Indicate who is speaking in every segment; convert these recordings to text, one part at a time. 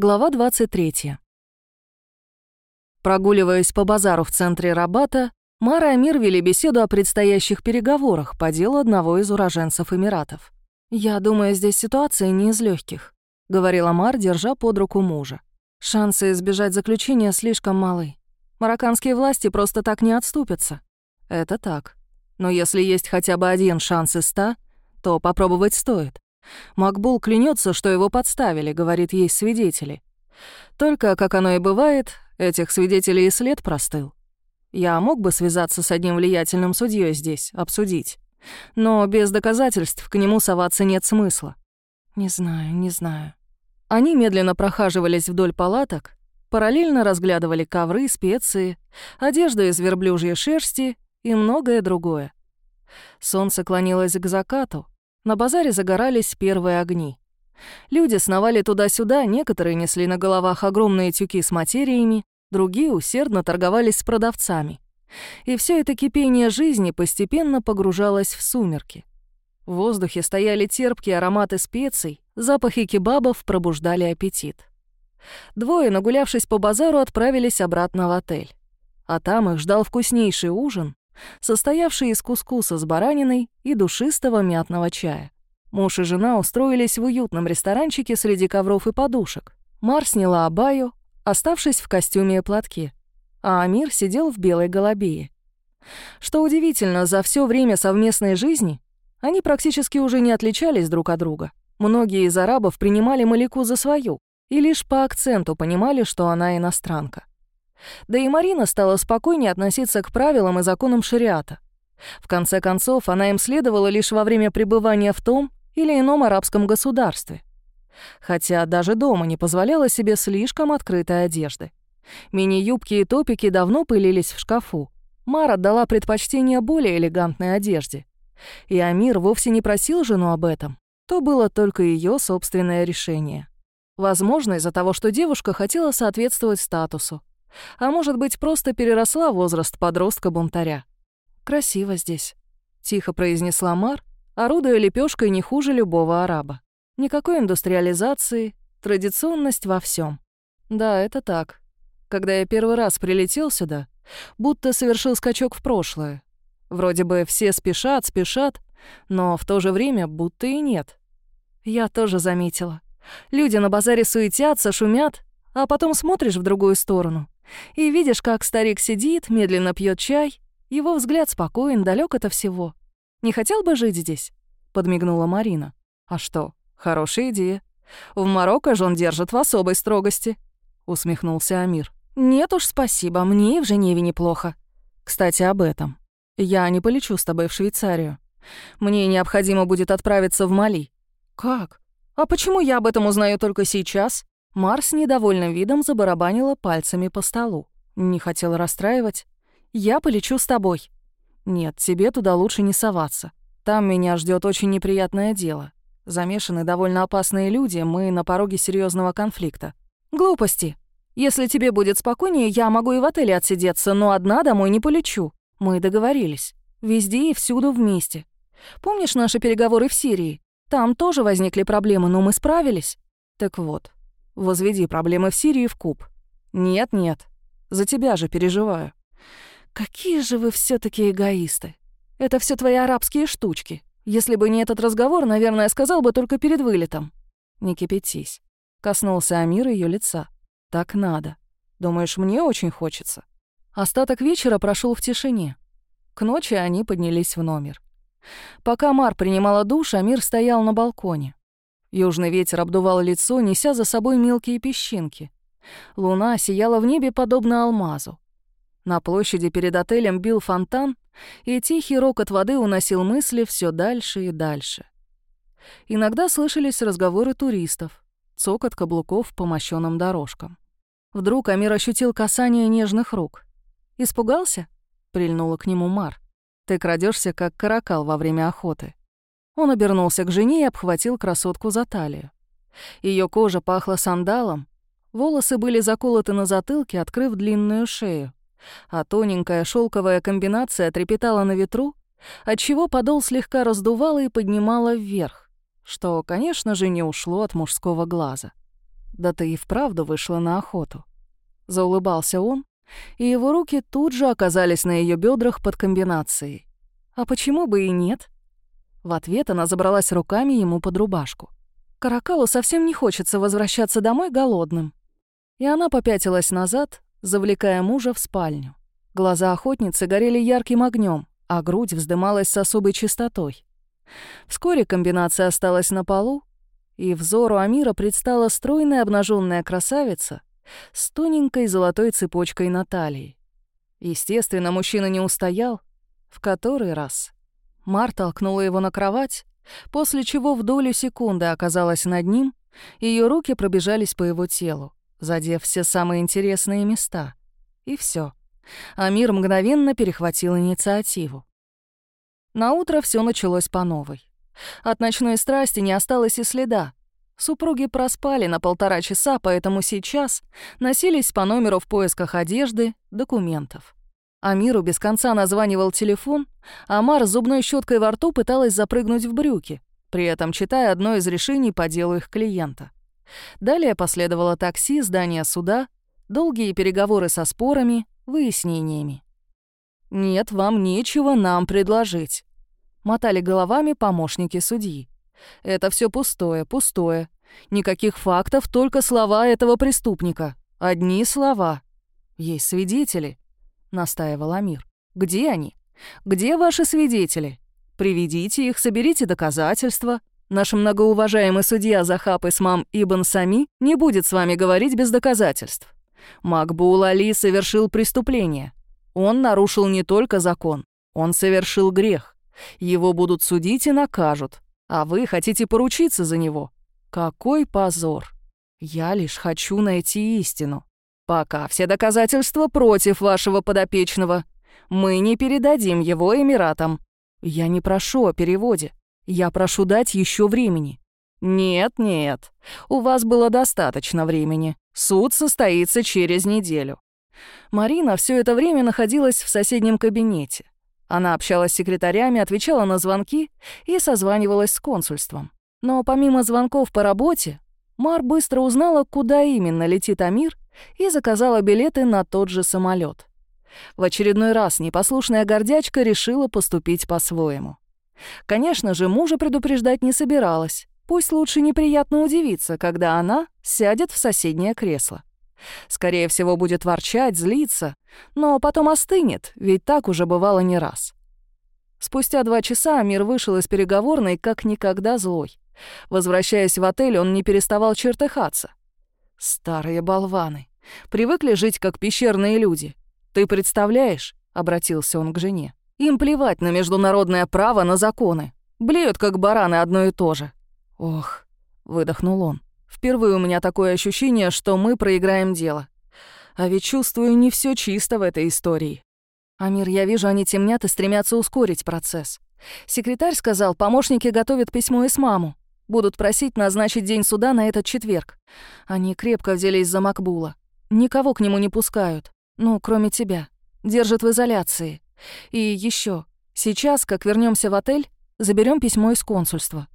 Speaker 1: Глава 23. Прогуливаясь по базару в центре Рабата, Мара и Амир вели беседу о предстоящих переговорах по делу одного из уроженцев Эмиратов. «Я думаю, здесь ситуация не из легких, говорила Мар, держа под руку мужа. «Шансы избежать заключения слишком малы. Марокканские власти просто так не отступятся». «Это так. Но если есть хотя бы один шанс из ста, то попробовать стоит. Макбул клянется, что его подставили, говорит, есть свидетели. Только, как оно и бывает, этих свидетелей и след простыл. Я мог бы связаться с одним влиятельным судьей здесь, обсудить. Но без доказательств к нему соваться нет смысла. Не знаю, не знаю. Они медленно прохаживались вдоль палаток, параллельно разглядывали ковры, специи, одежду из верблюжьей шерсти и многое другое. Солнце клонилось к закату, на базаре загорались первые огни. Люди сновали туда-сюда, некоторые несли на головах огромные тюки с материями, другие усердно торговались с продавцами. И все это кипение жизни постепенно погружалось в сумерки. В воздухе стояли терпкие ароматы специй, запахи кебабов пробуждали аппетит. Двое, нагулявшись по базару, отправились обратно в отель. А там их ждал вкуснейший ужин, состоявший из кускуса с бараниной и душистого мятного чая. Муж и жена устроились в уютном ресторанчике среди ковров и подушек. Мар сняла абаю, оставшись в костюме и платке, а Амир сидел в белой голубее. Что удивительно, за все время совместной жизни они практически уже не отличались друг от друга. Многие из арабов принимали Малику за свою и лишь по акценту понимали, что она иностранка. Да и Марина стала спокойнее относиться к правилам и законам шариата. В конце концов, она им следовала лишь во время пребывания в том или ином арабском государстве. Хотя даже дома не позволяла себе слишком открытой одежды. Мини-юбки и топики давно пылились в шкафу. Мара дала предпочтение более элегантной одежде. И Амир вовсе не просил жену об этом. То было только ее собственное решение. Возможно, из-за того, что девушка хотела соответствовать статусу, а может быть, просто переросла возраст подростка-бунтаря. «Красиво здесь», — тихо произнесла Мар, орудуя лепешкой не хуже любого араба. Никакой индустриализации, традиционность во всем. Да, это так. Когда я первый раз прилетел сюда, будто совершил скачок в прошлое. Вроде бы все спешат, спешат, но в то же время будто и нет. Я тоже заметила. Люди на базаре суетятся, шумят, а потом смотришь в другую сторону и видишь, как старик сидит, медленно пьет чай, его взгляд спокоен, далек от всего. «Не хотел бы жить здесь?» — подмигнула Марина. «А что, хорошая идея. В Марокко жен держат в особой строгости», — усмехнулся Амир. «Нет уж, спасибо, мне и в Женеве неплохо. Кстати, об этом. Я не полечу с тобой в Швейцарию. Мне необходимо будет отправиться в Мали». «Как? А почему я об этом узнаю только сейчас?» Марс недовольным видом забарабанила пальцами по столу. Не хотела расстраивать. «Я полечу с тобой». «Нет, тебе туда лучше не соваться. Там меня ждет очень неприятное дело. Замешаны довольно опасные люди, мы на пороге серьезного конфликта». «Глупости. Если тебе будет спокойнее, я могу и в отеле отсидеться, но одна домой не полечу. Мы договорились. Везде и всюду вместе. Помнишь наши переговоры в Сирии? Там тоже возникли проблемы, но мы справились. Так вот, Возведи проблемы в Сирии в куб. Нет-нет, за тебя же переживаю. Какие же вы все таки эгоисты. Это все твои арабские штучки. Если бы не этот разговор, наверное, сказал бы только перед вылетом. Не кипятись. Коснулся Амир ее лица. Так надо. Думаешь, мне очень хочется? Остаток вечера прошел в тишине. К ночи они поднялись в номер. Пока Мар принимала душ, Амир стоял на балконе. Южный ветер обдувал лицо, неся за собой мелкие песчинки. Луна сияла в небе подобно алмазу. На площади перед отелем бил фонтан, и тихий рокот воды уносил мысли все дальше и дальше. Иногда слышались разговоры туристов, цокот каблуков по мощёным дорожкам. Вдруг Амир ощутил касание нежных рук. «Испугался?» — прильнула к нему Мар. «Ты крадешься как каракал во время охоты. Он обернулся к жене и обхватил красотку за талию. Ее кожа пахла сандалом, волосы были заколоты на затылке, открыв длинную шею, а тоненькая шелковая комбинация трепетала на ветру, отчего подол слегка раздувала и поднимала вверх, что, конечно же, не ушло от мужского глаза. Да ты и вправду вышла на охоту. Заулыбался он, и его руки тут же оказались на ее бедрах под комбинацией. А почему бы и нет? В ответ она забралась руками ему под рубашку. Каракалу совсем не хочется возвращаться домой голодным. И она попятилась назад, завлекая мужа в спальню. Глаза охотницы горели ярким огнем, а грудь вздымалась с особой чистотой. Вскоре комбинация осталась на полу, и взору Амира предстала стройная обнаженная красавица с тоненькой золотой цепочкой на талии. Естественно, мужчина не устоял. В который раз? Мар толкнула его на кровать, после чего в долю секунды оказалась над ним, ее руки пробежались по его телу, задев все самые интересные места. И все. Амир мгновенно перехватил инициативу. На утро все началось по новой. От ночной страсти не осталось и следа. Супруги проспали на полтора часа, поэтому сейчас носились по номеру в поисках одежды, документов. Амиру без конца названивал телефон, а Мар с зубной щеткой во рту пыталась запрыгнуть в брюки, при этом читая одно из решений по делу их клиента. Далее последовало такси, здание суда, долгие переговоры со спорами, выяснениями. «Нет, вам нечего нам предложить», — мотали головами помощники судьи. «Это все пустое, пустое. Никаких фактов, только слова этого преступника. Одни слова. Есть свидетели», — настаивал Амир. «Где они? Где ваши свидетели? Приведите их, соберите доказательства. Наш многоуважаемый судья Захап Исмам Ибн Сами не будет с вами говорить без доказательств. Макбул Али совершил преступление. Он нарушил не только закон, он совершил грех. Его будут судить и накажут. А вы хотите поручиться за него? Какой позор! Я лишь хочу найти истину. Пока все доказательства против вашего подопечного. Мы не передадим его Эмиратам. Я не прошу о переводе. Я прошу дать еще времени. Нет, нет. У вас было достаточно времени. Суд состоится через неделю. Марина все это время находилась в соседнем кабинете. Она общалась с секретарями, отвечала на звонки и созванивалась с консульством. Но помимо звонков по работе, Мар быстро узнала, куда именно летит Амир, и заказала билеты на тот же самолет. В очередной раз непослушная гордячка решила поступить по-своему. Конечно же, мужа предупреждать не собиралась. Пусть лучше неприятно удивиться, когда она сядет в соседнее кресло. Скорее всего, будет ворчать, злиться, но потом остынет, ведь так уже бывало не раз. Спустя два часа Амир вышел из переговорной как никогда злой. Возвращаясь в отель, он не переставал чертыхаться. «Старые болваны. Привыкли жить как пещерные люди. Ты представляешь?» — обратился он к жене. «Им плевать на международное право, на законы. Блеют, как бараны, одно и то же». «Ох», — выдохнул он. Впервые у меня такое ощущение, что мы проиграем дело. А ведь чувствую, не все чисто в этой истории. Амир, я вижу, они темнят и стремятся ускорить процесс. Секретарь сказал, помощники готовят письмо из маму. Будут просить назначить день суда на этот четверг. Они крепко взялись за Макбула. Никого к нему не пускают. Ну, кроме тебя. Держат в изоляции. И еще. Сейчас, как вернемся в отель, заберем письмо из консульства.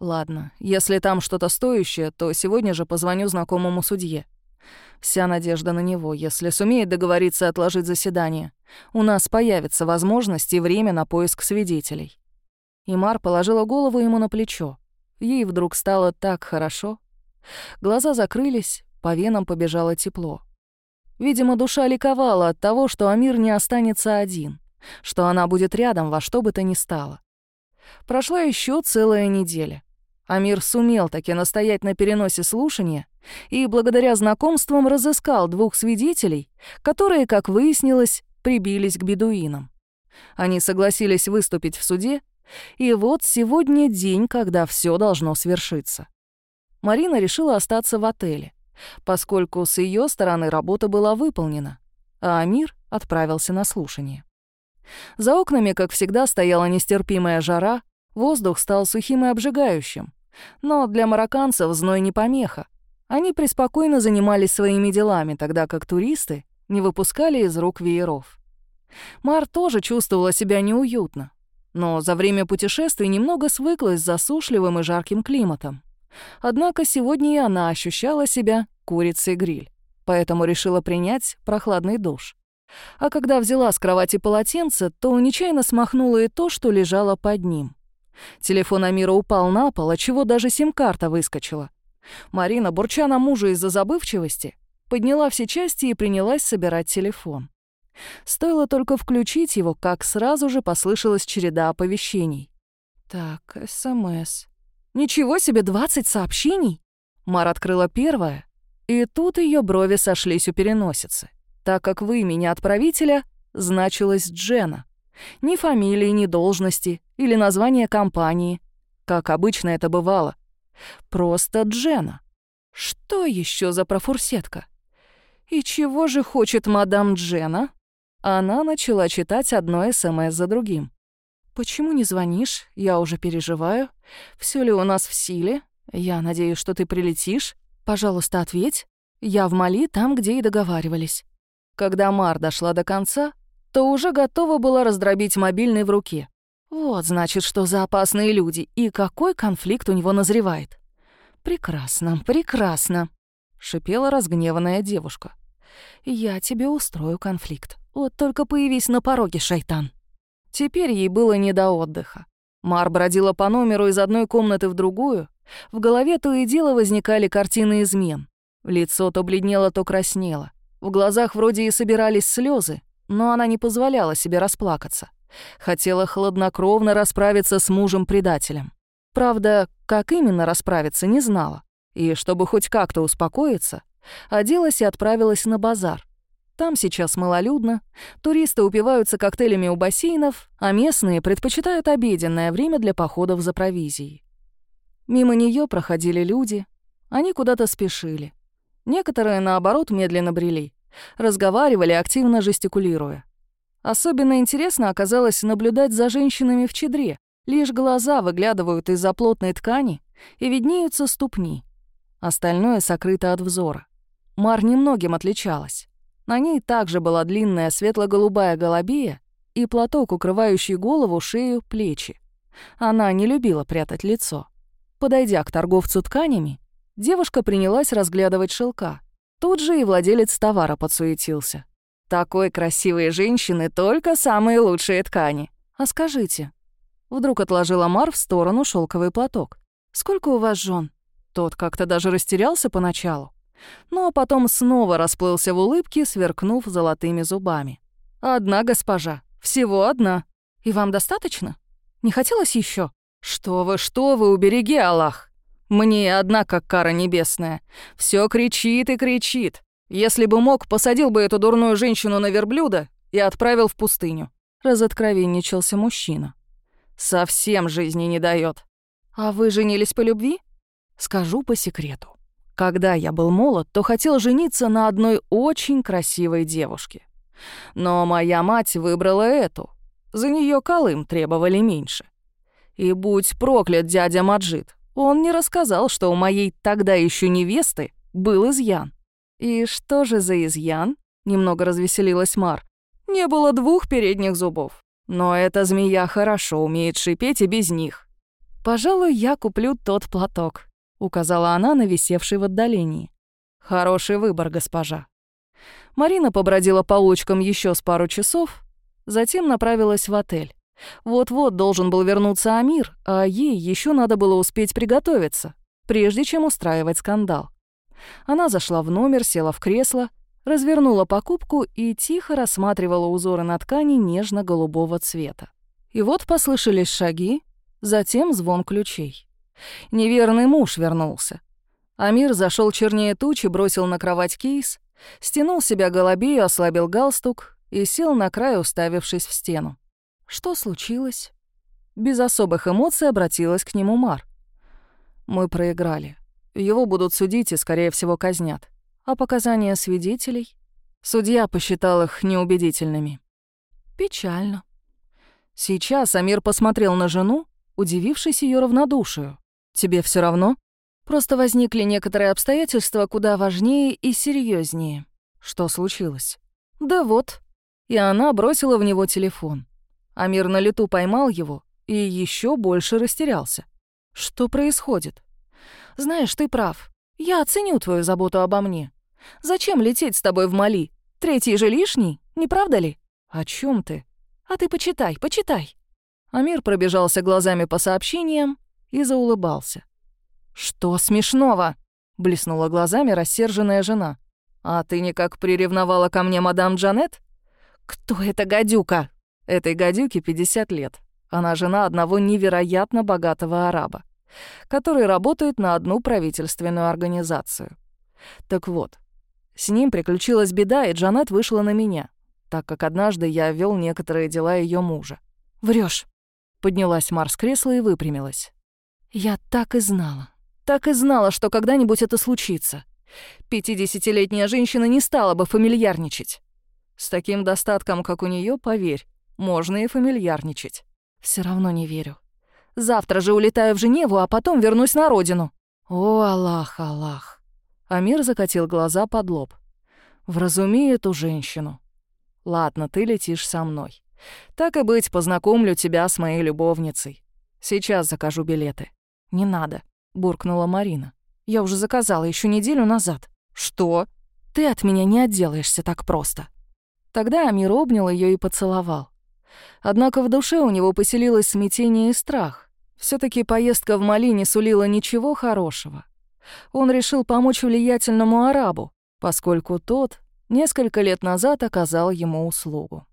Speaker 1: Ладно, если там что-то стоящее, то сегодня же позвоню знакомому судье. Вся надежда на него, если сумеет договориться отложить заседание. У нас появится возможность и время на поиск свидетелей. Имар положила голову ему на плечо. Ей вдруг стало так хорошо. Глаза закрылись, по венам побежало тепло. Видимо, душа ликовала от того, что Амир не останется один, что она будет рядом во что бы то ни стало. Прошла еще целая неделя. Амир сумел таки настоять на переносе слушания и благодаря знакомствам разыскал двух свидетелей, которые, как выяснилось, прибились к бедуинам. Они согласились выступить в суде, и вот сегодня день, когда все должно свершиться. Марина решила остаться в отеле, поскольку с ее стороны работа была выполнена, а Амир отправился на слушание. За окнами, как всегда, стояла нестерпимая жара, воздух стал сухим и обжигающим, но для марокканцев зной не помеха. Они преспокойно занимались своими делами, тогда как туристы не выпускали из рук вееров. Мар тоже чувствовала себя неуютно, но за время путешествий немного свыклась с засушливым и жарким климатом. Однако сегодня и она ощущала себя курицей-гриль, поэтому решила принять прохладный душ. А когда взяла с кровати полотенце, то нечаянно смахнула и то, что лежало под ним. Телефон Амира упал на пол, отчего даже сим-карта выскочила. Марина, бурча на мужа из-за забывчивости, подняла все части и принялась собирать телефон. Стоило только включить его, как сразу же послышалась череда оповещений. Так, СМС. Ничего себе, 20 сообщений? Мар открыла первое, и тут ее брови сошлись у переносицы, так как в имени отправителя значилось Джена. Ни фамилии, ни должности или название компании, как обычно это бывало. Просто Джена. Что еще за профурсетка? И чего же хочет мадам Джена? Она начала читать одно СМС за другим. «Почему не звонишь? Я уже переживаю. Все ли у нас в силе? Я надеюсь, что ты прилетишь. Пожалуйста, ответь. Я в Мали, там, где и договаривались». Когда Мар дошла до конца, то уже готова была раздробить мобильный в руке. Вот, значит, что за опасные люди и какой конфликт у него назревает. «Прекрасно, прекрасно», — шипела разгневанная девушка. «Я тебе устрою конфликт. Вот только появись на пороге, шайтан». Теперь ей было не до отдыха. Мар бродила по номеру из одной комнаты в другую. В голове то и дело возникали картины измен. Лицо то бледнело, то краснело. В глазах вроде и собирались слезы, но она не позволяла себе расплакаться. Хотела хладнокровно расправиться с мужем-предателем. Правда, как именно расправиться, не знала. И чтобы хоть как-то успокоиться, оделась и отправилась на базар. Там сейчас малолюдно, туристы упиваются коктейлями у бассейнов, а местные предпочитают обеденное время для походов за провизией. Мимо нее проходили люди, они куда-то спешили. Некоторые, наоборот, медленно брели, разговаривали, активно жестикулируя. Особенно интересно оказалось наблюдать за женщинами в чедре. Лишь глаза выглядывают из-за плотной ткани и виднеются ступни. Остальное сокрыто от взора. Мар немногим отличалась. На ней также была длинная светло-голубая голубия и платок, укрывающий голову, шею, плечи. Она не любила прятать лицо. Подойдя к торговцу тканями, девушка принялась разглядывать шелка. Тут же и владелец товара подсуетился. Такой красивой женщины только самые лучшие ткани. А скажите, вдруг отложила Мар в сторону шелковый платок. Сколько у вас жен? Тот как-то даже растерялся поначалу, но потом снова расплылся в улыбке, сверкнув золотыми зубами. Одна госпожа, всего одна. И вам достаточно? Не хотелось еще? Что вы, что вы, убереги Аллах. Мне одна как кара небесная. Все кричит и кричит. Если бы мог, посадил бы эту дурную женщину на верблюда и отправил в пустыню. Разоткровенничался мужчина. Совсем жизни не дает. А вы женились по любви? Скажу по секрету. Когда я был молод, то хотел жениться на одной очень красивой девушке. Но моя мать выбрала эту. За нее Колым требовали меньше. И будь проклят дядя Маджид, он не рассказал, что у моей тогда еще невесты был изъян. «И что же за изъян?» — немного развеселилась Мар. «Не было двух передних зубов. Но эта змея хорошо умеет шипеть и без них. Пожалуй, я куплю тот платок», — указала она на висевший в отдалении. «Хороший выбор, госпожа». Марина побродила по улочкам еще с пару часов, затем направилась в отель. Вот-вот должен был вернуться Амир, а ей еще надо было успеть приготовиться, прежде чем устраивать скандал. Она зашла в номер, села в кресло, развернула покупку и тихо рассматривала узоры на ткани нежно-голубого цвета. И вот послышались шаги, затем звон ключей. Неверный муж вернулся. Амир зашел чернее тучи, бросил на кровать кейс, стянул себя голубею, ослабил галстук и сел на край, уставившись в стену. Что случилось? Без особых эмоций обратилась к нему Мар. Мы проиграли. Его будут судить и, скорее всего, казнят. А показания свидетелей? Судья посчитал их неубедительными. Печально. Сейчас Амир посмотрел на жену, удивившись ее равнодушию. «Тебе все равно?» Просто возникли некоторые обстоятельства куда важнее и серьезнее. Что случилось? Да вот. И она бросила в него телефон. Амир на лету поймал его и еще больше растерялся. Что происходит? Знаешь, ты прав. Я оценю твою заботу обо мне. Зачем лететь с тобой в Мали? Третий же лишний, не правда ли? О чем ты? А ты почитай, почитай. Амир пробежался глазами по сообщениям и заулыбался. «Что смешного?» — блеснула глазами рассерженная жена. «А ты никак приревновала ко мне мадам Джанет?» «Кто эта гадюка?» Этой гадюке 50 лет. Она жена одного невероятно богатого араба, который работает на одну правительственную организацию. Так вот, с ним приключилась беда, и Джанет вышла на меня, так как однажды я вел некоторые дела ее мужа. Врешь. Поднялась Марс с кресла и выпрямилась. Я так и знала. Так и знала, что когда-нибудь это случится. Пятидесятилетняя женщина не стала бы фамильярничать. С таким достатком, как у нее, поверь, можно и фамильярничать. Все равно не верю. Завтра же улетаю в Женеву, а потом вернусь на родину. О, Аллах, Аллах. Амир закатил глаза под лоб. Вразуми эту женщину. Ладно, ты летишь со мной. Так и быть, познакомлю тебя с моей любовницей. Сейчас закажу билеты. Не надо, буркнула Марина. Я уже заказала еще неделю назад. Что? Ты от меня не отделаешься так просто. Тогда Амир обнял ее и поцеловал. Однако в душе у него поселилось смятение и страх. все таки поездка в Мали не сулила ничего хорошего. Он решил помочь влиятельному арабу, поскольку тот несколько лет назад оказал ему услугу.